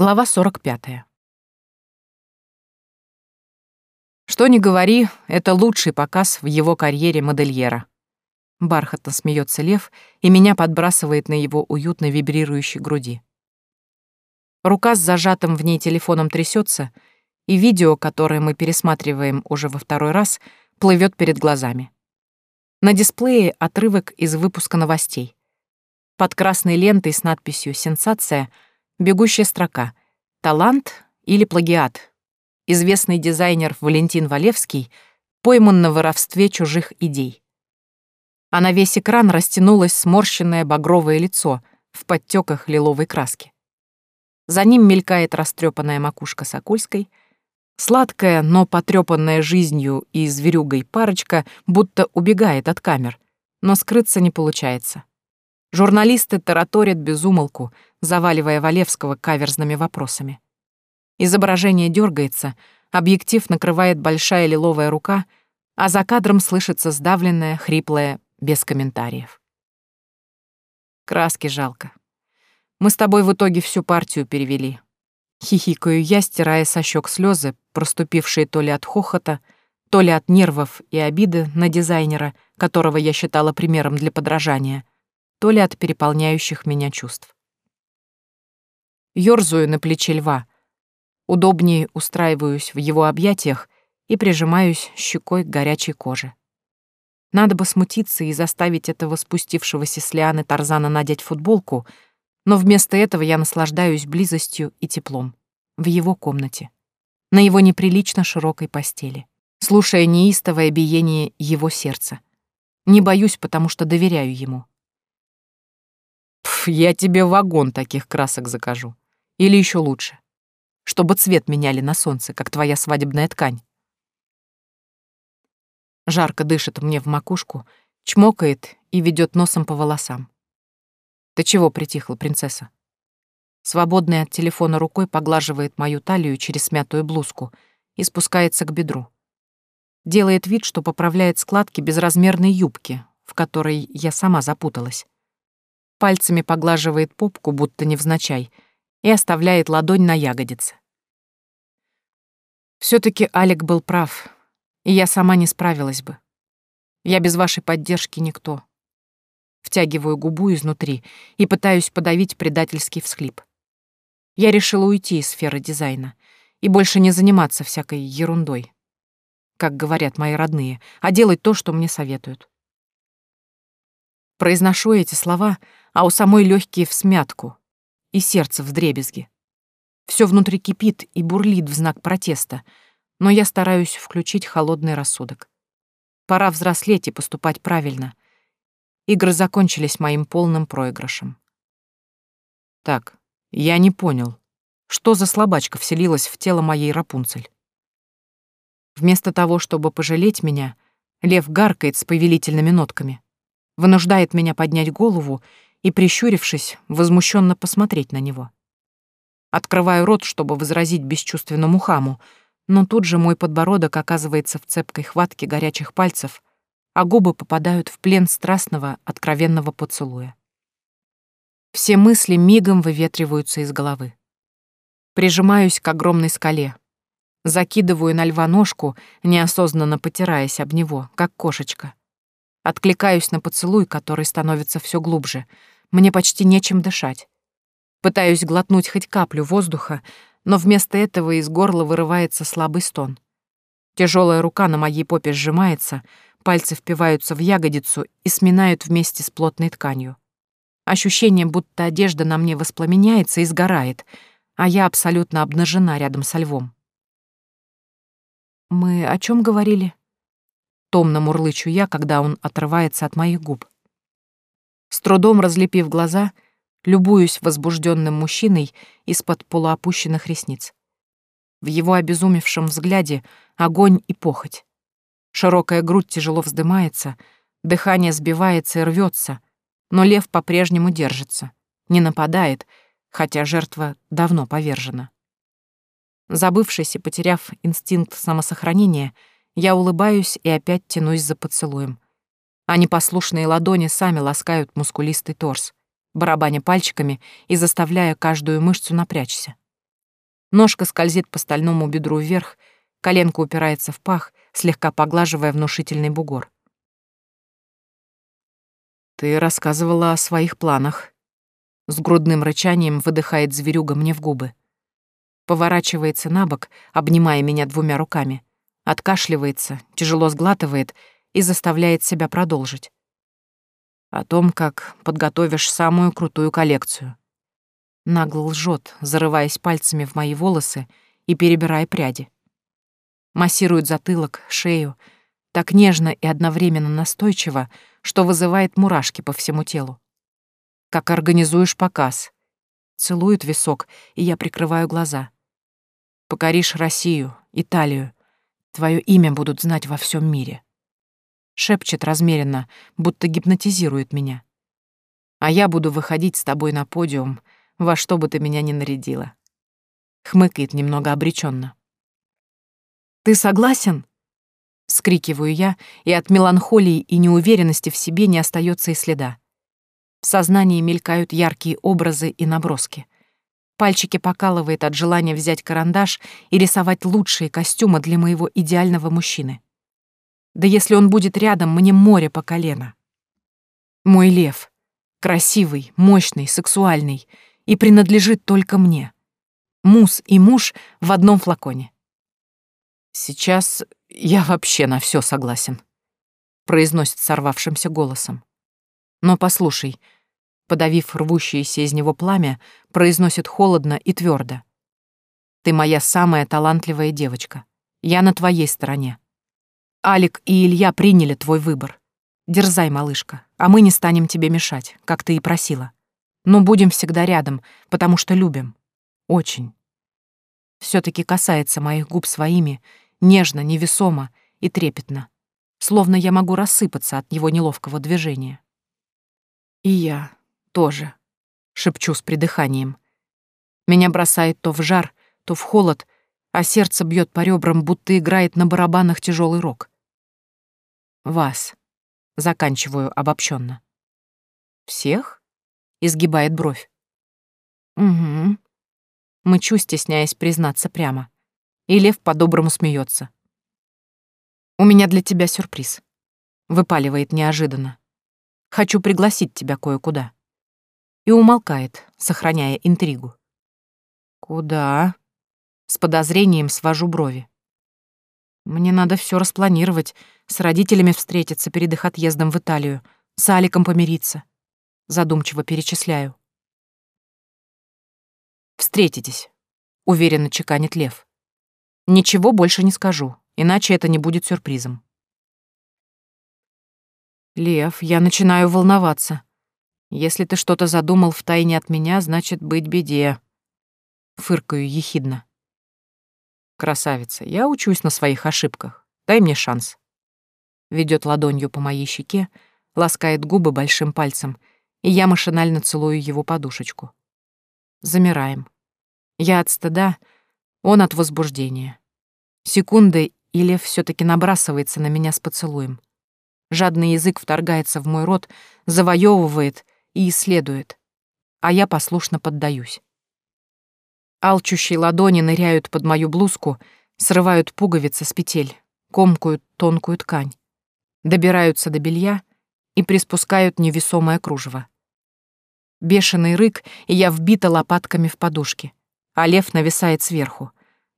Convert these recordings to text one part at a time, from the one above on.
Глава 45. Что ни говори, это лучший показ в его карьере модельера. Бархатно смеется Лев, и меня подбрасывает на его уютно вибрирующей груди. Рука с зажатым в ней телефоном трясется, и видео, которое мы пересматриваем уже во второй раз, плывет перед глазами. На дисплее отрывок из выпуска новостей. Под красной лентой с надписью «Сенсация» бегущая строка «Талант или плагиат?» Известный дизайнер Валентин Валевский пойман на воровстве чужих идей. А на весь экран растянулось сморщенное багровое лицо в подтеках лиловой краски. За ним мелькает растрепанная макушка Сокольской, сладкая, но потрепанная жизнью и зверюгой парочка будто убегает от камер, но скрыться не получается. Журналисты тараторят без умолку, заваливая Валевского каверзными вопросами. Изображение дергается, объектив накрывает большая лиловая рука, а за кадром слышится сдавленное, хриплое, без комментариев. Краски жалко. Мы с тобой в итоге всю партию перевели. Хихикаю я, стирая со щек слезы, проступившие то ли от хохота, то ли от нервов и обиды на дизайнера, которого я считала примером для подражания, то ли от переполняющих меня чувств. Ёрзаю на плече льва, удобнее устраиваюсь в его объятиях и прижимаюсь щекой к горячей коже. Надо бы смутиться и заставить этого спустившегося с лианы Тарзана надеть футболку — но вместо этого я наслаждаюсь близостью и теплом в его комнате, на его неприлично широкой постели, слушая неистовое биение его сердца. Не боюсь, потому что доверяю ему. Я тебе вагон таких красок закажу. Или еще лучше. Чтобы цвет меняли на солнце, как твоя свадебная ткань. Жарко дышит мне в макушку, чмокает и ведет носом по волосам. Ты чего притихла, принцесса? Свободная от телефона рукой поглаживает мою талию через смятую блузку и спускается к бедру. Делает вид, что поправляет складки безразмерной юбки, в которой я сама запуталась. Пальцами поглаживает попку, будто невзначай, и оставляет ладонь на ягодице. все таки Алик был прав, и я сама не справилась бы. Я без вашей поддержки никто. Втягиваю губу изнутри и пытаюсь подавить предательский всхлип. Я решила уйти из сферы дизайна и больше не заниматься всякой ерундой, как говорят мои родные, а делать то, что мне советуют. Произношу эти слова, а у самой легкие в смятку и сердце в дребезги. Все внутри кипит и бурлит в знак протеста, но я стараюсь включить холодный рассудок. Пора взрослеть и поступать правильно — Игры закончились моим полным проигрышем. Так, я не понял, что за слабачка вселилась в тело моей Рапунцель? Вместо того, чтобы пожалеть меня, лев гаркает с повелительными нотками, вынуждает меня поднять голову и, прищурившись, возмущенно посмотреть на него. Открываю рот, чтобы возразить бесчувственному хаму, но тут же мой подбородок оказывается в цепкой хватке горячих пальцев, а губы попадают в плен страстного, откровенного поцелуя. Все мысли мигом выветриваются из головы. Прижимаюсь к огромной скале. Закидываю на льва ножку, неосознанно потираясь об него, как кошечка. Откликаюсь на поцелуй, который становится все глубже. Мне почти нечем дышать. Пытаюсь глотнуть хоть каплю воздуха, но вместо этого из горла вырывается слабый стон. Тяжелая рука на моей попе сжимается — Пальцы впиваются в ягодицу и сминают вместе с плотной тканью. Ощущение, будто одежда на мне воспламеняется и сгорает, а я абсолютно обнажена рядом со львом. «Мы о чем говорили?» Томно мурлычу я, когда он отрывается от моих губ. С трудом разлепив глаза, любуюсь возбужденным мужчиной из-под полуопущенных ресниц. В его обезумевшем взгляде огонь и похоть. Широкая грудь тяжело вздымается, дыхание сбивается и рвется, но лев по-прежнему держится, не нападает, хотя жертва давно повержена. Забывшись и потеряв инстинкт самосохранения, я улыбаюсь и опять тянусь за поцелуем. А непослушные ладони сами ласкают мускулистый торс, барабаня пальчиками и заставляя каждую мышцу напрячься. Ножка скользит по стальному бедру вверх, коленка упирается в пах, слегка поглаживая внушительный бугор. «Ты рассказывала о своих планах». С грудным рычанием выдыхает зверюга мне в губы. Поворачивается на бок, обнимая меня двумя руками. Откашливается, тяжело сглатывает и заставляет себя продолжить. О том, как подготовишь самую крутую коллекцию. Нагло лжет, зарываясь пальцами в мои волосы и перебирая пряди. Массирует затылок, шею, так нежно и одновременно настойчиво, что вызывает мурашки по всему телу. Как организуешь показ. Целует висок, и я прикрываю глаза. Покоришь Россию, Италию. Твое имя будут знать во всем мире. Шепчет размеренно, будто гипнотизирует меня. А я буду выходить с тобой на подиум, во что бы ты меня ни нарядила. Хмыкает немного обреченно. Ты согласен? Скрикиваю я, и от меланхолии и неуверенности в себе не остается и следа. В сознании мелькают яркие образы и наброски. Пальчики покалывает от желания взять карандаш и рисовать лучшие костюмы для моего идеального мужчины. Да если он будет рядом, мне море по колено. Мой лев. Красивый, мощный, сексуальный. И принадлежит только мне. Мус и муж в одном флаконе. Сейчас я вообще на все согласен, произносит сорвавшимся голосом. Но послушай, подавив рвущееся из него пламя, произносит холодно и твердо. Ты моя самая талантливая девочка. Я на твоей стороне. Алик и Илья приняли твой выбор. Дерзай, малышка, а мы не станем тебе мешать, как ты и просила. Но будем всегда рядом, потому что любим. Очень. все таки касается моих губ своими, нежно, невесомо и трепетно, словно я могу рассыпаться от его неловкого движения. И я тоже, шепчу с придыханием. Меня бросает то в жар, то в холод, а сердце бьет по ребрам, будто играет на барабанах тяжелый рок. Вас. Заканчиваю обобщенно. Всех? Изгибает бровь. Угу. Мычу, стесняясь признаться прямо и Лев по-доброму смеется. «У меня для тебя сюрприз», — выпаливает неожиданно. «Хочу пригласить тебя кое-куда». И умолкает, сохраняя интригу. «Куда?» С подозрением свожу брови. «Мне надо все распланировать, с родителями встретиться перед их отъездом в Италию, с Аликом помириться». Задумчиво перечисляю. «Встретитесь», — уверенно чеканит Лев. Ничего больше не скажу, иначе это не будет сюрпризом. Лев, я начинаю волноваться. Если ты что-то задумал в тайне от меня, значит, быть беде. Фыркаю ехидно. Красавица, я учусь на своих ошибках. Дай мне шанс. Ведет ладонью по моей щеке, ласкает губы большим пальцем, и я машинально целую его подушечку. Замираем. Я от стыда, он от возбуждения. Секунды, и лев все таки набрасывается на меня с поцелуем. Жадный язык вторгается в мой рот, завоевывает и исследует. А я послушно поддаюсь. Алчущие ладони ныряют под мою блузку, срывают пуговицы с петель, комкают тонкую ткань, добираются до белья и приспускают невесомое кружево. Бешеный рык, и я вбита лопатками в подушки а лев нависает сверху,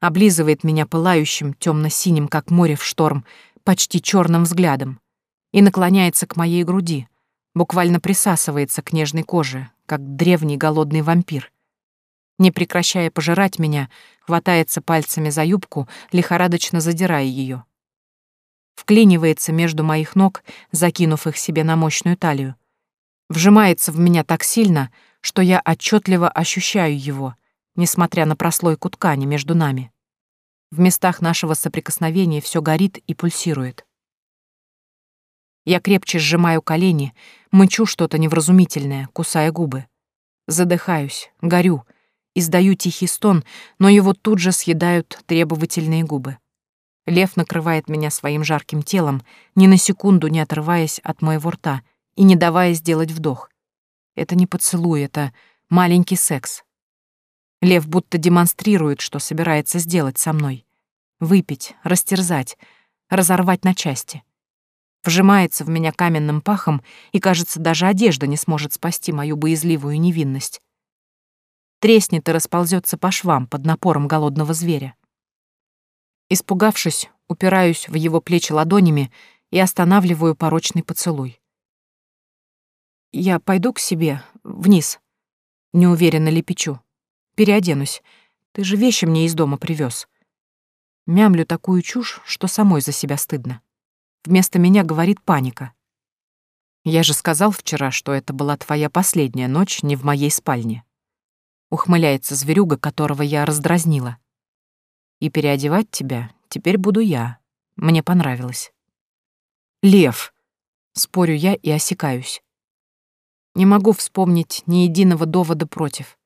облизывает меня пылающим, темно-синим, как море в шторм, почти черным взглядом, и наклоняется к моей груди, буквально присасывается к нежной коже, как древний голодный вампир. Не прекращая пожирать меня, хватается пальцами за юбку, лихорадочно задирая ее. Вклинивается между моих ног, закинув их себе на мощную талию. Вжимается в меня так сильно, что я отчетливо ощущаю его — несмотря на прослойку ткани между нами. В местах нашего соприкосновения все горит и пульсирует. Я крепче сжимаю колени, мычу что-то невразумительное, кусая губы. Задыхаюсь, горю, издаю тихий стон, но его тут же съедают требовательные губы. Лев накрывает меня своим жарким телом, ни на секунду не отрываясь от моего рта и не давая сделать вдох. Это не поцелуй, это маленький секс, Лев будто демонстрирует, что собирается сделать со мной. Выпить, растерзать, разорвать на части. Вжимается в меня каменным пахом, и, кажется, даже одежда не сможет спасти мою боязливую невинность. Треснет и расползется по швам под напором голодного зверя. Испугавшись, упираюсь в его плечи ладонями и останавливаю порочный поцелуй. «Я пойду к себе, вниз», — неуверенно лепечу. «Переоденусь. Ты же вещи мне из дома привез. Мямлю такую чушь, что самой за себя стыдно. Вместо меня говорит паника. «Я же сказал вчера, что это была твоя последняя ночь не в моей спальне». Ухмыляется зверюга, которого я раздразнила. «И переодевать тебя теперь буду я. Мне понравилось». «Лев!» — спорю я и осекаюсь. Не могу вспомнить ни единого довода против.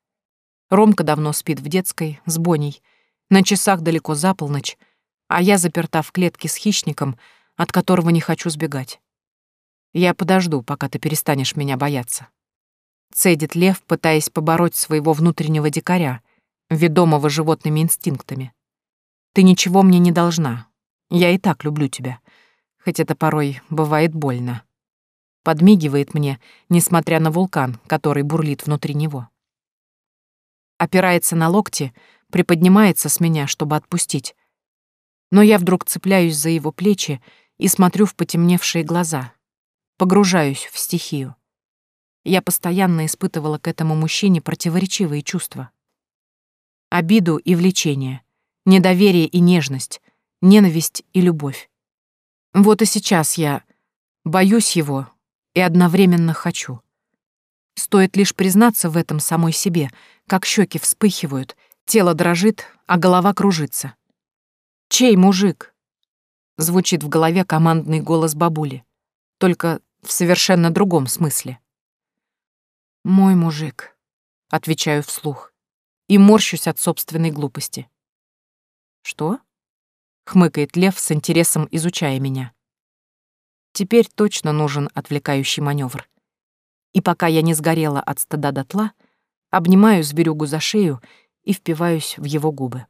Ромка давно спит в детской, с Боней. На часах далеко за полночь, а я заперта в клетке с хищником — от которого не хочу сбегать. Я подожду, пока ты перестанешь меня бояться. Цедит лев, пытаясь побороть своего внутреннего дикаря, ведомого животными инстинктами. Ты ничего мне не должна. Я и так люблю тебя, хоть это порой бывает больно. Подмигивает мне, несмотря на вулкан, который бурлит внутри него. Опирается на локти, приподнимается с меня, чтобы отпустить. Но я вдруг цепляюсь за его плечи и смотрю в потемневшие глаза. Погружаюсь в стихию. Я постоянно испытывала к этому мужчине противоречивые чувства. Обиду и влечение, недоверие и нежность, ненависть и любовь. Вот и сейчас я боюсь его и одновременно хочу. Стоит лишь признаться в этом самой себе, как щеки вспыхивают, тело дрожит, а голова кружится. Чей мужик? Звучит в голове командный голос бабули, только в совершенно другом смысле. «Мой мужик», — отвечаю вслух, и морщусь от собственной глупости. «Что?» — хмыкает Лев с интересом, изучая меня. Теперь точно нужен отвлекающий маневр. И пока я не сгорела от стыда дотла, обнимаю зверюгу за шею и впиваюсь в его губы.